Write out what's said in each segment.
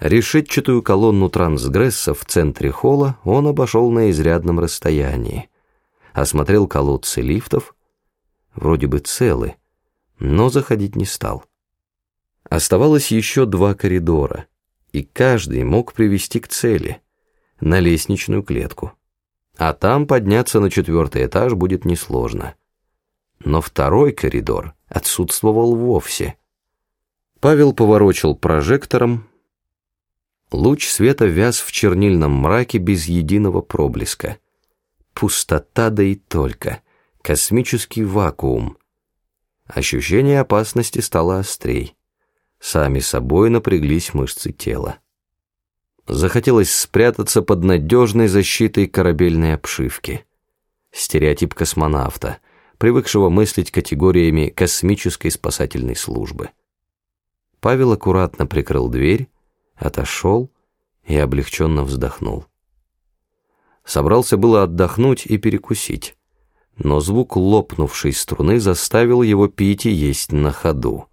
Решетчатую колонну трансгресса в центре холла он обошел на изрядном расстоянии. Осмотрел колодцы лифтов, вроде бы целы, но заходить не стал. Оставалось еще два коридора, и каждый мог привести к цели, на лестничную клетку. А там подняться на четвертый этаж будет несложно. Но второй коридор отсутствовал вовсе. Павел поворочил прожектором, Луч света вяз в чернильном мраке без единого проблеска. Пустота да и только. Космический вакуум. Ощущение опасности стало острей. Сами собой напряглись мышцы тела. Захотелось спрятаться под надежной защитой корабельной обшивки. Стереотип космонавта, привыкшего мыслить категориями космической спасательной службы. Павел аккуратно прикрыл дверь, отошел и облегченно вздохнул. Собрался было отдохнуть и перекусить, но звук лопнувшей струны заставил его пить и есть на ходу.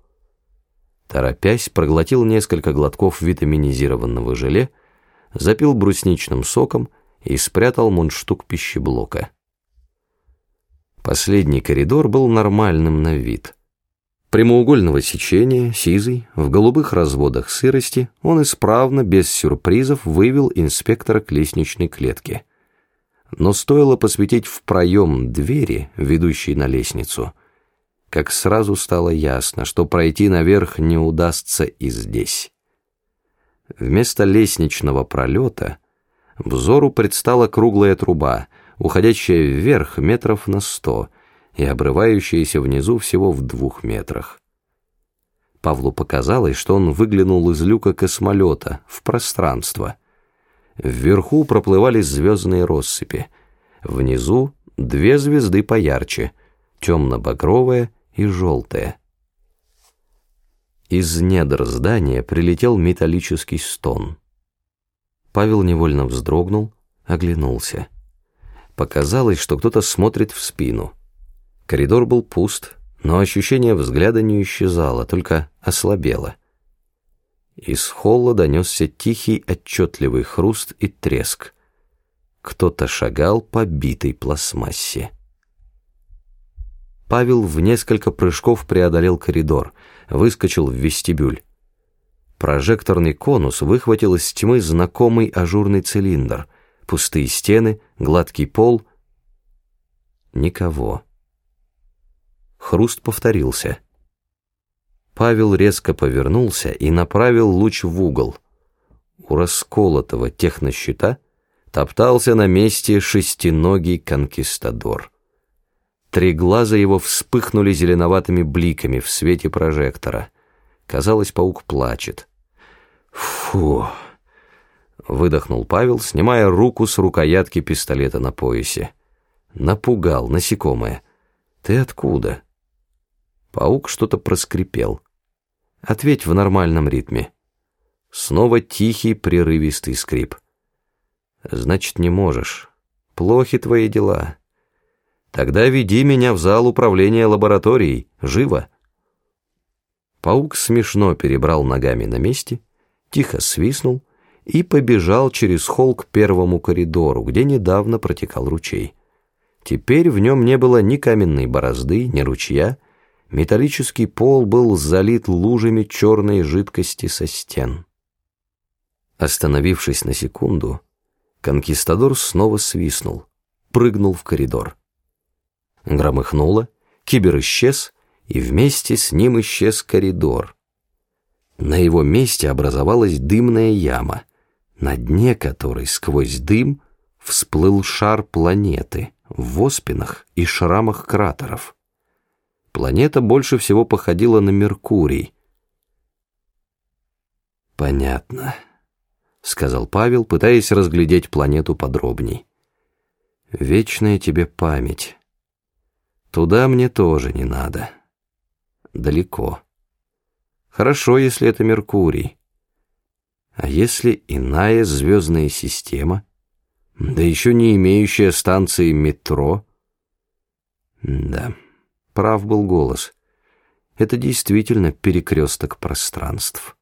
Торопясь, проглотил несколько глотков витаминизированного желе, запил брусничным соком и спрятал мундштук пищеблока. Последний коридор был нормальным на вид. Прямоугольного сечения, сизый, в голубых разводах сырости, он исправно, без сюрпризов, вывел инспектора к лестничной клетке. Но стоило посветить в проем двери, ведущей на лестницу, как сразу стало ясно, что пройти наверх не удастся и здесь. Вместо лестничного пролета взору предстала круглая труба, уходящая вверх метров на сто — и обрывающаяся внизу всего в двух метрах. Павлу показалось, что он выглянул из люка космолета в пространство. Вверху проплывали звездные россыпи, внизу две звезды поярче, темно-багровая и желтая. Из недр здания прилетел металлический стон. Павел невольно вздрогнул, оглянулся. Показалось, что кто-то смотрит в спину — Коридор был пуст, но ощущение взгляда не исчезало, только ослабело. Из холла донесся тихий отчетливый хруст и треск. Кто-то шагал по битой пластмассе. Павел в несколько прыжков преодолел коридор, выскочил в вестибюль. Прожекторный конус выхватил из тьмы знакомый ажурный цилиндр, пустые стены, гладкий пол. Никого. Хруст повторился. Павел резко повернулся и направил луч в угол. У расколотого технощита топтался на месте шестиногий конкистадор. Три глаза его вспыхнули зеленоватыми бликами в свете прожектора. Казалось, паук плачет. «Фу!» — выдохнул Павел, снимая руку с рукоятки пистолета на поясе. Напугал насекомое. «Ты откуда?» Паук что-то проскрипел. Ответь в нормальном ритме. Снова тихий, прерывистый скрип. Значит, не можешь. Плохи твои дела. Тогда веди меня в зал управления лабораторией. Живо. Паук смешно перебрал ногами на месте, тихо свистнул и побежал через холл к первому коридору, где недавно протекал ручей. Теперь в нем не было ни каменной борозды, ни ручья, Металлический пол был залит лужами черной жидкости со стен. Остановившись на секунду, конкистадор снова свистнул, прыгнул в коридор. Громыхнуло, кибер исчез, и вместе с ним исчез коридор. На его месте образовалась дымная яма, на дне которой сквозь дым всплыл шар планеты в оспинах и шрамах кратеров. Планета больше всего походила на Меркурий. «Понятно», — сказал Павел, пытаясь разглядеть планету подробней. «Вечная тебе память. Туда мне тоже не надо. Далеко. Хорошо, если это Меркурий. А если иная звездная система, да еще не имеющая станции метро? Да». Прав был голос. Это действительно перекресток пространств.